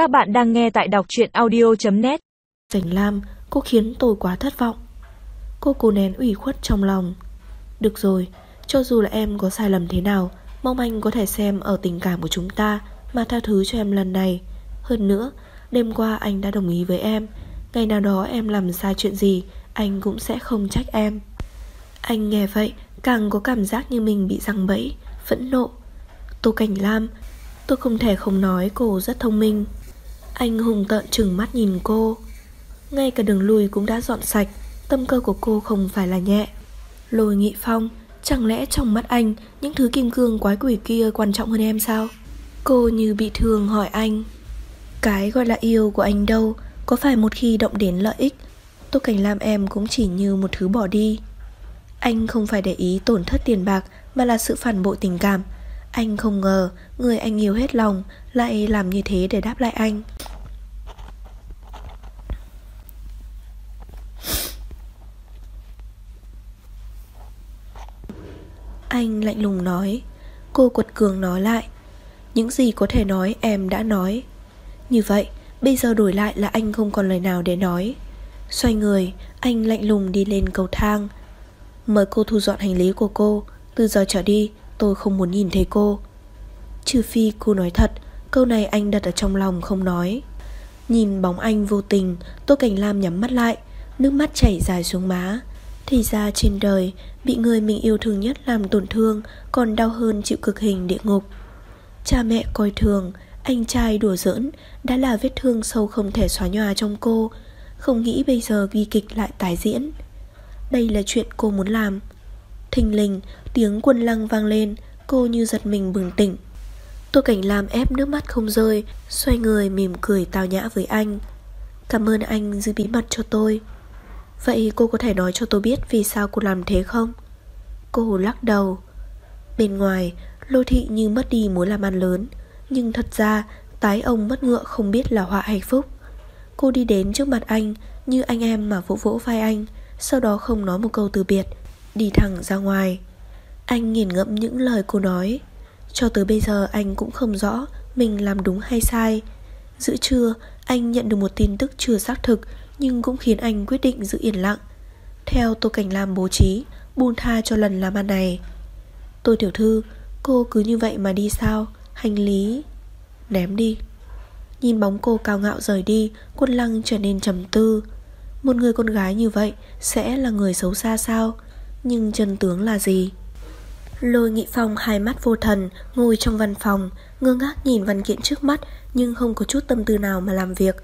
Các bạn đang nghe tại đọc truyện audio.net Cảnh Lam, cô khiến tôi quá thất vọng. Cô cố nén ủy khuất trong lòng. Được rồi, cho dù là em có sai lầm thế nào, mong anh có thể xem ở tình cảm của chúng ta mà tha thứ cho em lần này. Hơn nữa, đêm qua anh đã đồng ý với em. Ngày nào đó em làm sai chuyện gì, anh cũng sẽ không trách em. Anh nghe vậy, càng có cảm giác như mình bị răng bẫy, phẫn nộ. Tô Cảnh Lam, tôi không thể không nói cô rất thông minh. Anh hùng tợn chừng mắt nhìn cô. Ngay cả đường lùi cũng đã dọn sạch, Tâm cơ của cô không phải là nhẹ. Lôi nghị phong, Chẳng lẽ trong mắt anh Những thứ kim cương quái quỷ kia quan trọng hơn em sao? Cô như bị thương hỏi anh. Cái gọi là yêu của anh đâu? Có phải một khi động đến lợi ích, Tô Cảnh Lam em cũng chỉ như một thứ bỏ đi? Anh không phải để ý tổn thất tiền bạc Mà là sự phản bội tình cảm. Anh không ngờ Người anh yêu hết lòng Lại làm như thế để đáp lại anh. Anh lạnh lùng nói. Cô quật cường nói lại. Những gì có thể nói, em đã nói. Như vậy, Bây giờ đổi lại là anh không còn lời nào để nói. Xoay người, Anh lạnh lùng đi lên cầu thang. Mời cô thu dọn hành lý của cô. Từ giờ trở đi, tôi không muốn nhìn thấy cô. Trừ phi cô nói thật, Câu này anh đặt ở trong lòng không nói. Nhìn bóng anh vô tình, Tô Cảnh Lam nhắm mắt lại. Nước mắt chảy dài xuống má thì ra trên đời, Bị người mình yêu thương nhất làm tổn thương, Còn đau hơn chịu cực hình địa ngục. Cha mẹ coi thường, Anh trai đùa giỡn, Đã là vết thương sâu không thể xóa nhòa trong cô, Không nghĩ bây giờ bi kịch lại tái diễn. Đây là chuyện cô muốn làm. Thình lình, Tiếng quân lăng vang lên, Cô như giật mình bừng tỉnh. Tô Cảnh làm ép nước mắt không rơi, Xoay người mỉm cười tào nhã với anh. Cảm ơn anh giữ bí mật cho tôi. Vậy cô có thể nói cho tôi biết vì sao cô làm thế không? Cô lắc đầu. Bên ngoài, Lô thị như mất đi mối làm ăn lớn, Nhưng thật ra, Tái ông mất ngựa không biết là họa hay phúc. Cô đi đến trước mặt anh, Như anh em mà vỗ vỗ vai anh, Sau đó không nói một câu từ biệt, Đi thẳng ra ngoài. Anh nghiền ngẫm những lời cô nói. Cho tới bây giờ anh cũng không rõ Mình làm đúng hay sai. Giữa trưa, anh nhận được một tin tức chưa xác thực nhưng cũng khiến anh quyết định giữ yên lặng. Theo Tô Cảnh Lam bố trí, buông tha cho lần làm ăn này. Tôi tiểu thư, cô cứ như vậy mà đi sao? Hành lý... Ném đi. Nhìn bóng cô cao ngạo rời đi, quân lăng trở nên trầm tư. Một người con gái như vậy sẽ là người xấu xa sao? Nhưng chân tướng là gì? Lôi nghị phong hai mắt vô thần Ngồi trong văn phòng Ngơ ngác nhìn văn kiện trước mắt Nhưng không có chút tâm tư nào mà làm việc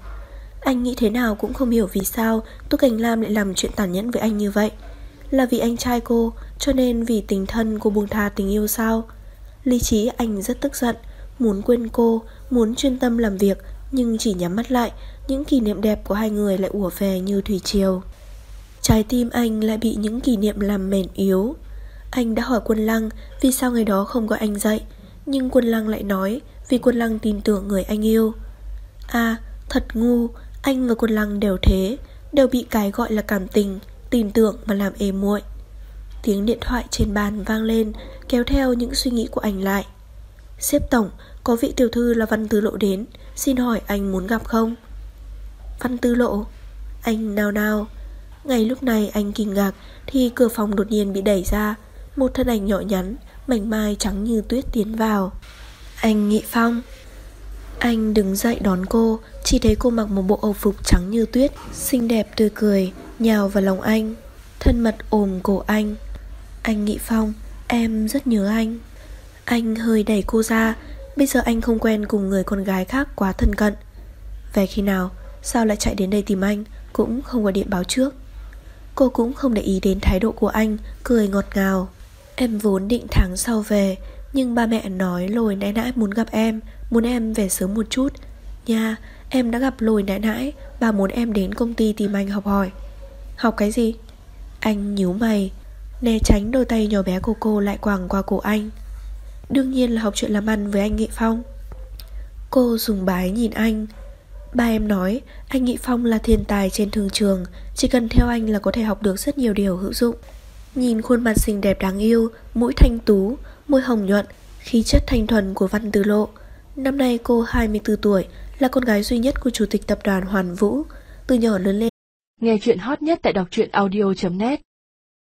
anh nghĩ thế nào cũng không hiểu vì sao Tô Cảnh Lam lại làm chuyện tàn nhẫn với anh như vậy. Là vì anh trai cô, Cho nên vì tình thân cô buông tha tình yêu sao? Lý trí anh rất tức giận, Muốn quên cô, Muốn chuyên tâm làm việc, Nhưng chỉ nhắm mắt lại, Những kỷ niệm đẹp của hai người lại ùa về như thủy triều. Trái tim anh lại bị những kỷ niệm làm mềm yếu. Anh đã hỏi quân lăng Vì sao ngày đó không gọi anh dậy, Nhưng quân lăng lại nói Vì quân lăng tin tưởng người anh yêu. À thật ngu, anh và quân lăng đều thế, Đều bị cái gọi là cảm tình, Tin tưởng mà làm êm muội. Tiếng điện thoại trên bàn vang lên, Kéo theo những suy nghĩ của anh lại. Xếp tổng, Có vị tiểu thư là Văn Tư Lộ đến, Xin hỏi anh muốn gặp không? Văn Tư Lộ? Anh nào nào Ngay lúc này anh kinh ngạc, Thì cửa phòng đột nhiên bị đẩy ra, Một thân ảnh nhỏ nhắn, Mảnh mai trắng như tuyết tiến vào. Anh Nghị Phong anh đứng dậy đón cô, Chỉ thấy cô mặc một bộ âu phục trắng như tuyết, Xinh đẹp tươi cười, Nhào vào lòng anh, Thân mật ôm cổ anh. Anh nghị Phong, Em rất nhớ anh. Anh hơi đẩy cô ra, Bây giờ anh không quen cùng người con gái khác quá thân cận. Về khi nào, Sao lại chạy đến đây tìm anh, Cũng không gọi điện báo trước. Cô cũng không để ý đến thái độ của anh, Cười ngọt ngào. Em vốn định tháng sau về nhưng ba mẹ nói lồi nãy nãy muốn gặp em, Muốn em về sớm một chút. Nha, em đã gặp lồi nãy nãy Bà muốn em đến công ty tìm anh học hỏi. Học cái gì? Anh nhíu mày, Né tránh đôi tay nhỏ bé của cô lại quàng qua cổ anh. Đương nhiên là học chuyện làm ăn với anh Nghị Phong. Cô dùng bái nhìn anh. Ba em nói, Anh Nghị Phong là thiên tài trên thường trường, Chỉ cần theo anh là có thể học được rất nhiều điều hữu dụng. Nhìn khuôn mặt xinh đẹp đáng yêu, Mũi thanh tú, Môi hồng nhuận, Khí chất thanh thuần của Văn Tư Lộ. Năm nay cô 24 tuổi, Là con gái duy nhất của chủ tịch tập đoàn Hoàn Vũ. Từ nhỏ lớn lên Nghe chuyện hot nhất tại đọc truyện audio.net